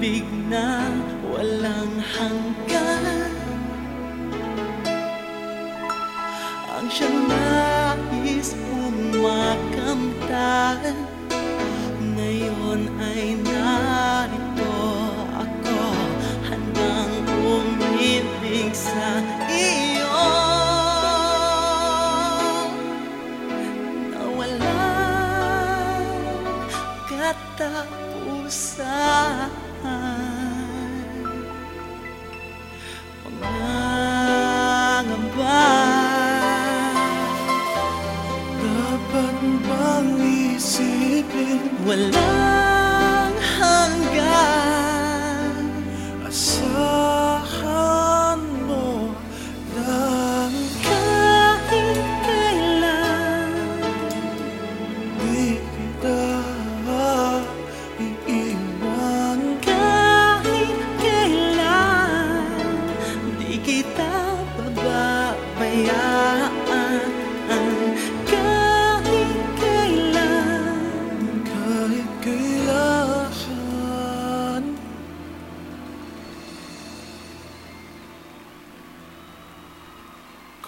Pag-ibig na walang hanggan. Ang siyang nais umakamtan Ngayon ay narito ako Handang umibig sa'yo Oh, no.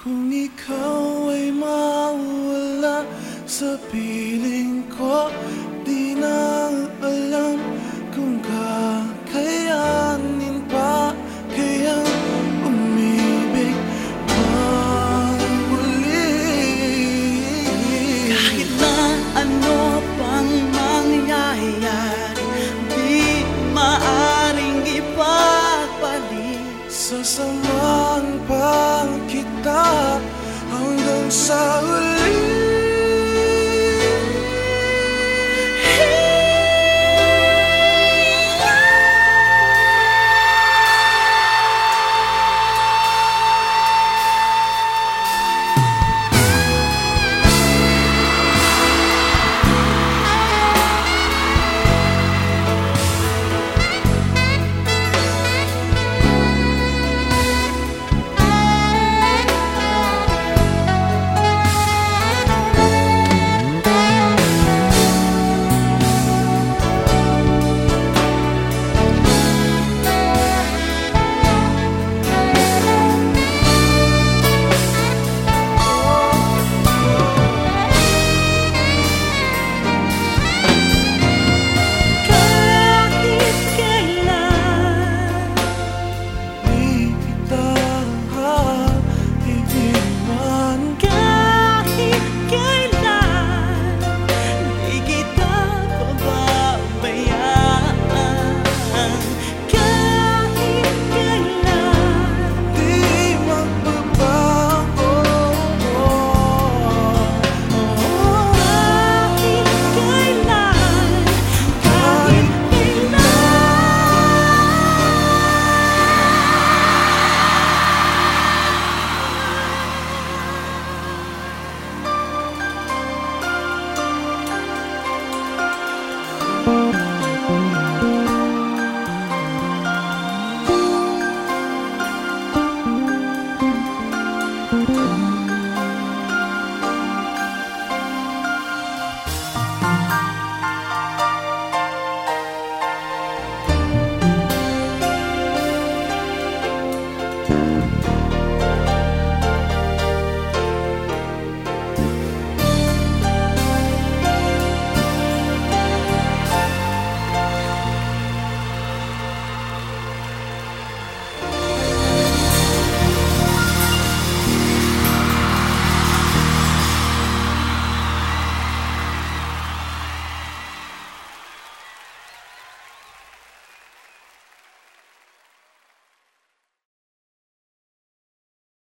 Kung ni ka ay maula sa piling ko. so